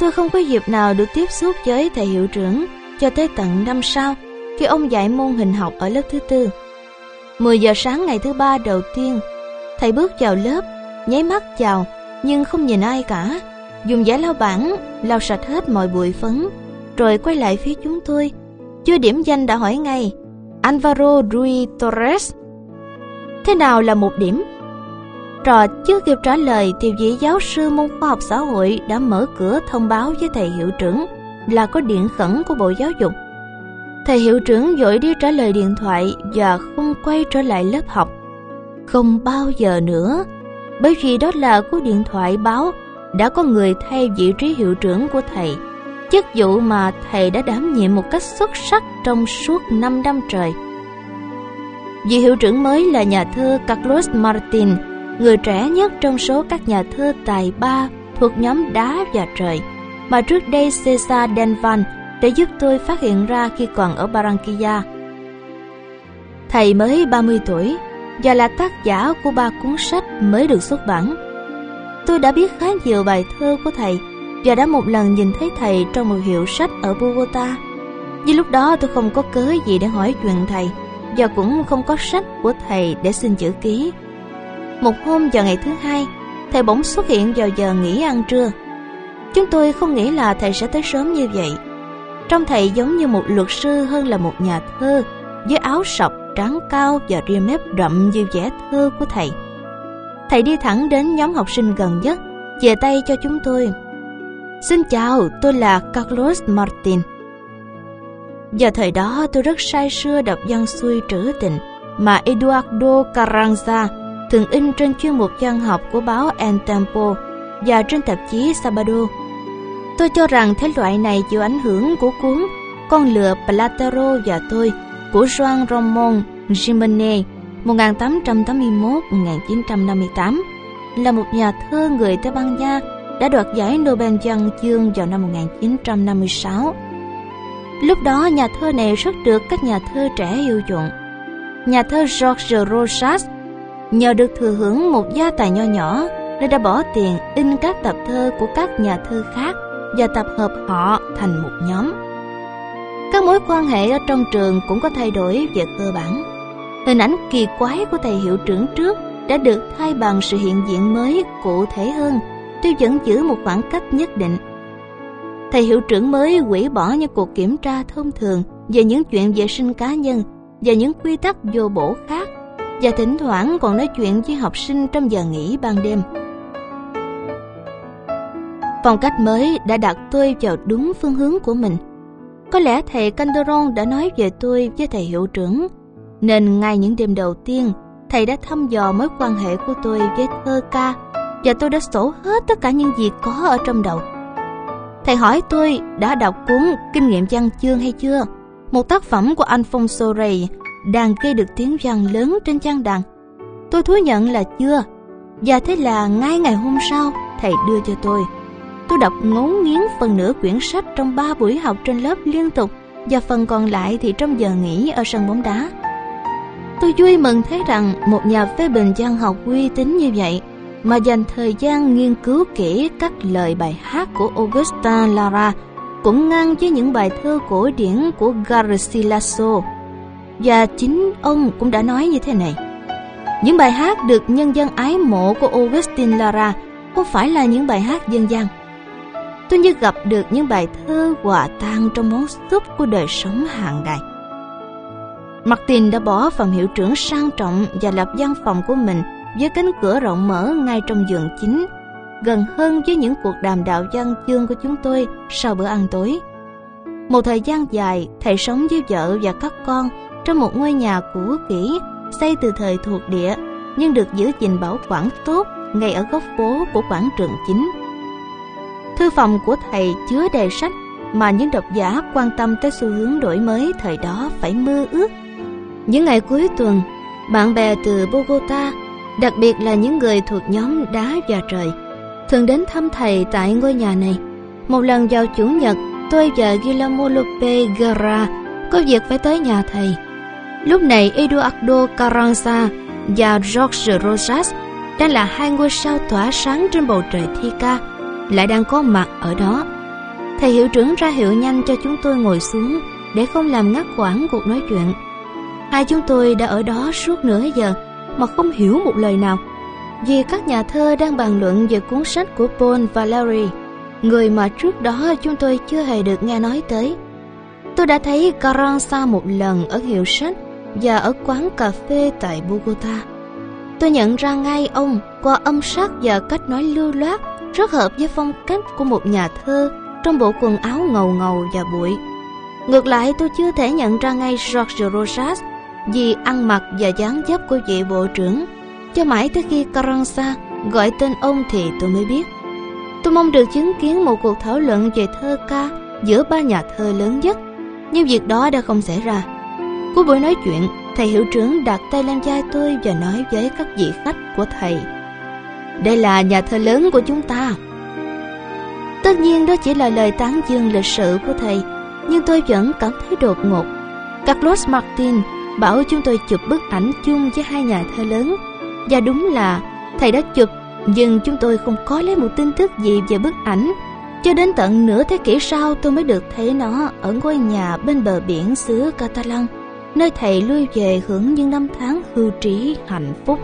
Tôi không có dịp nào được tiếp xúc với thầy hiệu trưởng cho tới tận năm sau khi ông dạy môn hình học ở lớp thứ tư. 10 giờ sáng ngày thứ ba đầu tiên, thầy bước vào lớp, nháy mắt chào nhưng không nhìn ai cả. Dùng giải lau bảng lau sạch hết mọi bụi phấn, rồi quay lại phía chúng tôi. Chưa điểm danh đã hỏi ngay, Alvaro ruiz Torres. Thế nào là một điểm? Trò chưa kịp trả lời thì vị giáo sư môn khoa học xã hội đã mở cửa thông báo với thầy hiệu trưởng là có điện khẩn của Bộ Giáo dục. Thầy hiệu trưởng vội đi trả lời điện thoại và không quay trở lại lớp học. Không bao giờ nữa, bởi vì đó là cú điện thoại báo đã có người thay vị trí hiệu trưởng của thầy. Chức vụ mà thầy đã đảm nhiệm một cách xuất sắc trong suốt 5 năm trời. Vị hiệu trưởng mới là nhà thơ Carlos Martin, người trẻ nhất trong số các nhà thơ tài ba thuộc nhóm đá và trời, mà trước đây Cesar Denvan đã giúp tôi phát hiện ra khi còn ở Barranquilla. Thầy mới 30 tuổi và là tác giả của ba cuốn sách mới được xuất bản. Tôi đã biết khá nhiều bài thơ của thầy và đã một lần nhìn thấy thầy trong một hiệu sách ở Bogota. Nhưng lúc đó tôi không có cớ gì để hỏi chuyện thầy và cũng không có sách của thầy để xin chữ ký. Một hôm vào ngày thứ hai, thầy bỗng xuất hiện vào giờ nghỉ ăn trưa. Chúng tôi không nghĩ là thầy sẽ tới sớm như vậy. Trong thầy giống như một luật sư hơn là một nhà thơ, với áo sọc trắng cao và ria mép đậm như vẻ thơ của thầy. Thầy đi thẳng đến nhóm học sinh gần nhất, về tay cho chúng tôi. Xin chào, tôi là Carlos Martin. Vào thời đó tôi rất say sưa đọc văn xuôi trữ tình mà Eduardo Carranza thường in trên chuyên mục văn học của báo El Tempo và trên tạp chí Sabado. Tôi cho rằng thể loại này chịu ảnh hưởng của cuốn Con lừa Platero và tôi của Juan Ramon Jimenez 1881-1958 là một nhà thơ người Tây Ban Nha đã đoạt giải Nobel văn chương vào năm 1956. Lúc đó, nhà thơ này rất được các nhà thơ trẻ yêu chuộng. Nhà thơ George Rosas nhờ được thừa hưởng một gia tài nho nhỏ nên đã bỏ tiền in các tập thơ của các nhà thơ khác và tập hợp họ thành một nhóm. Các mối quan hệ ở trong trường cũng có thay đổi về cơ bản. Hình ảnh kỳ quái của thầy hiệu trưởng trước đã được thay bằng sự hiện diện mới cụ thể hơn, tuy vẫn giữ một khoảng cách nhất định. Thầy hiệu trưởng mới hủy bỏ những cuộc kiểm tra thông thường về những chuyện vệ sinh cá nhân và những quy tắc vô bổ khác và thỉnh thoảng còn nói chuyện với học sinh trong giờ nghỉ ban đêm. Phong cách mới đã đặt tôi vào đúng phương hướng của mình. Có lẽ thầy Calderon đã nói về tôi với thầy hiệu trưởng, nên ngay những đêm đầu tiên, thầy đã thăm dò mối quan hệ của tôi với thơ ca và tôi đã sổ hết tất cả những gì có ở trong đầu. Thầy hỏi tôi đã đọc cuốn Kinh nghiệm văn chương hay chưa? Một tác phẩm của Alfonso Rey đang gây được tiếng vang lớn trên trang đàn. Tôi thú nhận là chưa, và thế là ngay ngày hôm sau thầy đưa cho tôi. Tôi đọc ngấu nghiến phần nửa quyển sách trong ba buổi học trên lớp liên tục và phần còn lại thì trong giờ nghỉ ở sân bóng đá. Tôi vui mừng thấy rằng một nhà phê bình văn học uy tín như vậy mà dành thời gian nghiên cứu kỹ các lời bài hát của Augusta Lara cũng ngang với những bài thơ cổ điển của Garcilaso. Và chính ông cũng đã nói như thế này. Những bài hát được nhân dân ái mộ của Augustin Lara không phải là những bài hát dân gian. Tôi như gặp được những bài thơ hòa tan trong món súp của đời sống hàng ngày. Martin đã bỏ phòng hiệu trưởng sang trọng và lập văn phòng của mình với cánh cửa rộng mở ngay trong giường chính, gần hơn với những cuộc đàm đạo văn chương của chúng tôi sau bữa ăn tối. Một thời gian dài, thầy sống với vợ và các con trong một ngôi nhà cũ kỹ xây từ thời thuộc địa nhưng được giữ gìn bảo quản tốt ngay ở góc phố của quảng trường chính. Thư phòng của thầy chứa đầy sách mà những độc giả quan tâm tới xu hướng đổi mới thời đó phải mơ ước. Những ngày cuối tuần, bạn bè từ Bogota, đặc biệt là những người thuộc nhóm đá và trời, thường đến thăm thầy tại ngôi nhà này. Một lần vào Chủ nhật, tôi và Guillermo Lope Guerra có việc phải tới nhà thầy. Lúc này Eduardo Carranza và George Rosas đang là hai ngôi sao tỏa sáng trên bầu trời thi ca lại đang có mặt ở đó Thầy hiệu trưởng ra hiệu nhanh cho chúng tôi ngồi xuống để không làm ngắt quãng cuộc nói chuyện. Hai chúng tôi đã ở đó suốt nửa giờ mà không hiểu một lời nào vì các nhà thơ đang bàn luận về cuốn sách của Paul Valery, người mà trước đó chúng tôi chưa hề được nghe nói tới. Tôi đã thấy Carranza một lần ở hiệu sách và ở quán cà phê tại Bogota. Tôi nhận ra ngay ông qua âm sắc và cách nói lưu loát rất hợp với phong cách của một nhà thơ trong bộ quần áo ngầu ngầu và bụi. Ngược lại tôi chưa thể nhận ra ngay George Rosas vì ăn mặc và dáng dấp của vị bộ trưởng. Cho mãi tới khi Carranza gọi tên ông thì tôi mới biết. Tôi mong được chứng kiến một cuộc thảo luận về thơ ca giữa ba nhà thơ lớn nhất, nhưng việc đó đã không xảy ra. Cuối buổi nói chuyện, thầy hiệu trưởng đặt tay lên vai tôi và nói với các vị khách của thầy. Đây là nhà thơ lớn của chúng ta. Tất nhiên đó chỉ là lời tán dương lịch sự của thầy, nhưng tôi vẫn cảm thấy đột ngột. Carlos Martin bảo chúng tôi chụp bức ảnh chung với hai nhà thơ lớn. Và đúng là thầy đã chụp, nhưng chúng tôi không có lấy một tin tức gì về bức ảnh. Cho đến tận nửa thế kỷ sau tôi mới được thấy nó ở ngôi nhà bên bờ biển xứ Catalan, nơi thầy lui về hưởng những năm tháng hưu trí hạnh phúc.